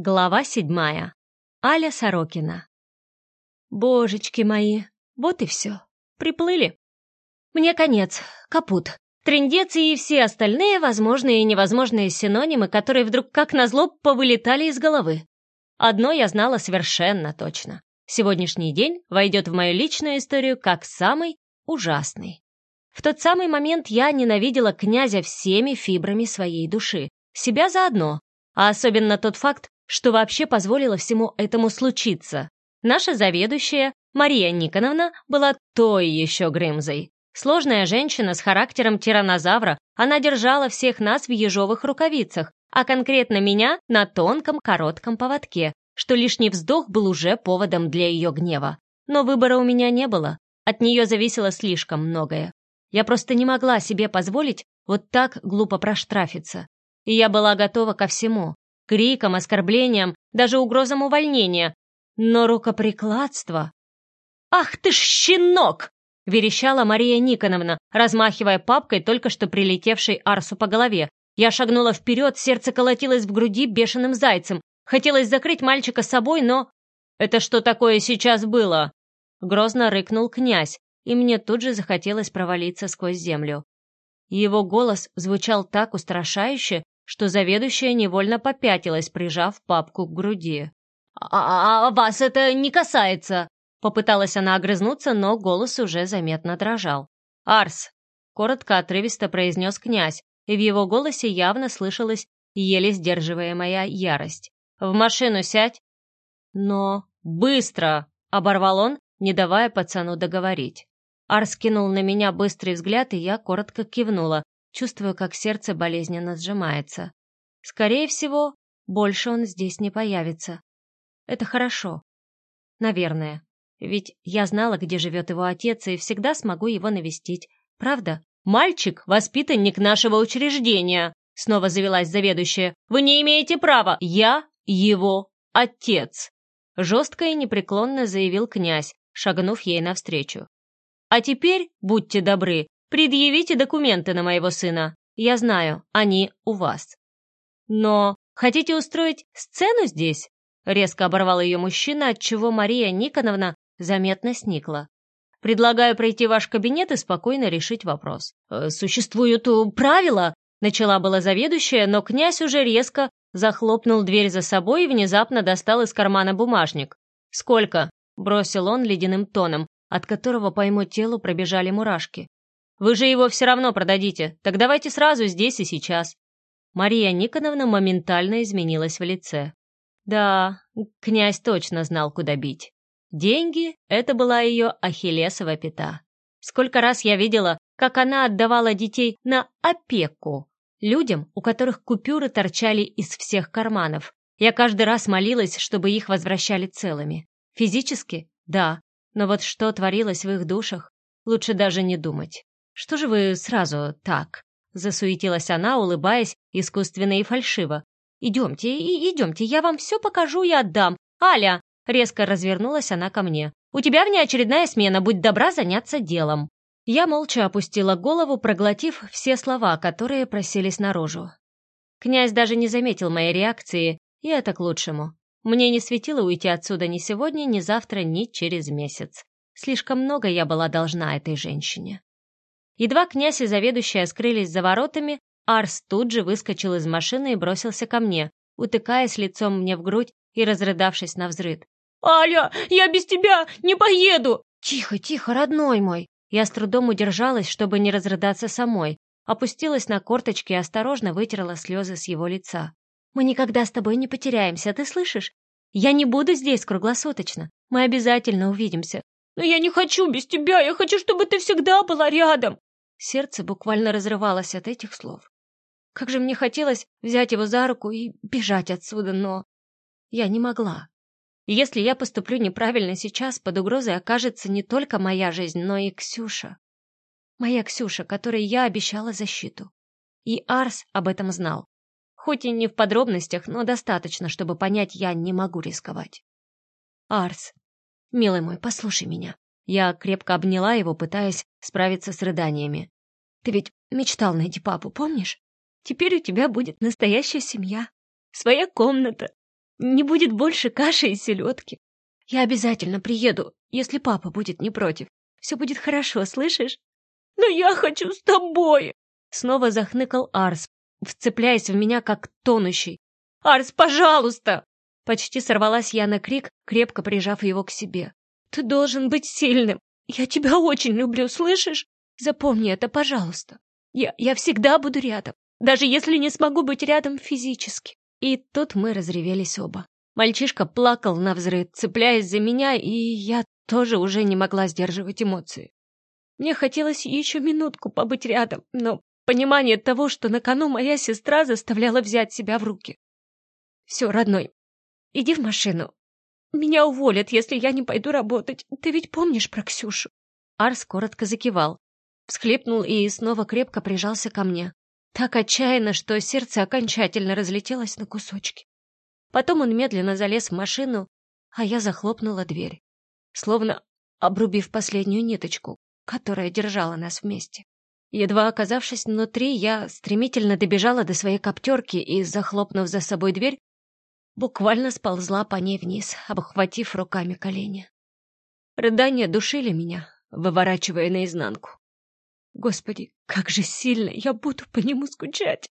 Глава седьмая. Аля Сорокина. Божечки мои, вот и все. Приплыли. Мне конец, капут. Трындец и все остальные возможные и невозможные синонимы, которые вдруг как назло повылетали из головы. Одно я знала совершенно точно. Сегодняшний день войдет в мою личную историю как самый ужасный. В тот самый момент я ненавидела князя всеми фибрами своей души, себя заодно, а особенно тот факт, что вообще позволило всему этому случиться. Наша заведующая, Мария Никоновна, была той еще Грымзой. Сложная женщина с характером тиранозавра, она держала всех нас в ежовых рукавицах, а конкретно меня на тонком коротком поводке, что лишний вздох был уже поводом для ее гнева. Но выбора у меня не было, от нее зависело слишком многое. Я просто не могла себе позволить вот так глупо проштрафиться. И я была готова ко всему, криком, оскорблением, даже угрозам увольнения. Но рукоприкладство... «Ах ты ж щенок!» — верещала Мария Никоновна, размахивая папкой только что прилетевшей Арсу по голове. Я шагнула вперед, сердце колотилось в груди бешеным зайцем. Хотелось закрыть мальчика собой, но... «Это что такое сейчас было?» Грозно рыкнул князь, и мне тут же захотелось провалиться сквозь землю. Его голос звучал так устрашающе, что заведующая невольно попятилась, прижав папку к груди. «А, -а, -а вас это не касается!» Попыталась она огрызнуться, но голос уже заметно дрожал. «Арс!» — коротко отрывисто произнес князь, и в его голосе явно слышалась еле сдерживаемая ярость. «В машину сядь!» «Но... быстро!» — оборвал он, не давая пацану договорить. Арс кинул на меня быстрый взгляд, и я коротко кивнула, чувствую, как сердце болезненно сжимается. Скорее всего, больше он здесь не появится. Это хорошо. Наверное. Ведь я знала, где живет его отец, и всегда смогу его навестить. Правда? «Мальчик — воспитанник нашего учреждения», — снова завелась заведующая. «Вы не имеете права. Я его отец», — жестко и непреклонно заявил князь, шагнув ей навстречу. «А теперь, будьте добры, Предъявите документы на моего сына. Я знаю, они у вас. Но хотите устроить сцену здесь? Резко оборвал ее мужчина, от чего Мария Никоновна заметно сникла. Предлагаю пройти в ваш кабинет и спокойно решить вопрос. «Э, существуют э, правила, начала была заведующая, но князь уже резко захлопнул дверь за собой и внезапно достал из кармана бумажник. «Сколько?» — бросил он ледяным тоном, от которого по ему телу пробежали мурашки. Вы же его все равно продадите, так давайте сразу здесь и сейчас». Мария Никоновна моментально изменилась в лице. Да, князь точно знал, куда бить. Деньги — это была ее ахиллесова пята. Сколько раз я видела, как она отдавала детей на опеку людям, у которых купюры торчали из всех карманов. Я каждый раз молилась, чтобы их возвращали целыми. Физически? Да. Но вот что творилось в их душах, лучше даже не думать. «Что же вы сразу так?» — засуетилась она, улыбаясь искусственно и фальшиво. «Идемте, и идемте, я вам все покажу и отдам. Аля!» — резко развернулась она ко мне. «У тебя внеочередная смена, будь добра заняться делом». Я молча опустила голову, проглотив все слова, которые просились наружу. Князь даже не заметил моей реакции, и это к лучшему. Мне не светило уйти отсюда ни сегодня, ни завтра, ни через месяц. Слишком много я была должна этой женщине. Едва князь и заведующая скрылись за воротами, Арс тут же выскочил из машины и бросился ко мне, утыкаясь лицом мне в грудь и разрыдавшись на взрыд. «Аля, я без тебя не поеду!» «Тихо, тихо, родной мой!» Я с трудом удержалась, чтобы не разрыдаться самой, опустилась на корточки и осторожно вытерла слезы с его лица. «Мы никогда с тобой не потеряемся, ты слышишь? Я не буду здесь круглосуточно. Мы обязательно увидимся. Но я не хочу без тебя, я хочу, чтобы ты всегда была рядом!» Сердце буквально разрывалось от этих слов. Как же мне хотелось взять его за руку и бежать отсюда, но я не могла. если я поступлю неправильно сейчас, под угрозой окажется не только моя жизнь, но и Ксюша. Моя Ксюша, которой я обещала защиту. И Арс об этом знал. Хоть и не в подробностях, но достаточно, чтобы понять, я не могу рисковать. Арс, милый мой, послушай меня. Я крепко обняла его, пытаясь справиться с рыданиями. «Ты ведь мечтал найти папу, помнишь? Теперь у тебя будет настоящая семья, своя комната. Не будет больше каши и селедки. Я обязательно приеду, если папа будет не против. Все будет хорошо, слышишь? Но я хочу с тобой! Снова захныкал Арс, вцепляясь в меня как тонущий. «Арс, пожалуйста!» Почти сорвалась я на крик, крепко прижав его к себе. «Ты должен быть сильным! Я тебя очень люблю, слышишь? Запомни это, пожалуйста. Я, я всегда буду рядом, даже если не смогу быть рядом физически». И тут мы разревелись оба. Мальчишка плакал на взрыв, цепляясь за меня, и я тоже уже не могла сдерживать эмоции. Мне хотелось еще минутку побыть рядом, но понимание того, что на кону моя сестра заставляла взять себя в руки. Все, родной, иди в машину. Меня уволят, если я не пойду работать. Ты ведь помнишь про Ксюшу? Арс коротко закивал, всхлипнул и снова крепко прижался ко мне. Так отчаянно, что сердце окончательно разлетелось на кусочки. Потом он медленно залез в машину, а я захлопнула дверь, словно обрубив последнюю ниточку, которая держала нас вместе. Едва оказавшись внутри, я стремительно добежала до своей коптерки и, захлопнув за собой дверь, буквально сползла по ней вниз, обхватив руками колени. Рыдания душили меня, выворачивая наизнанку. Господи, как же сильно я буду по нему скучать!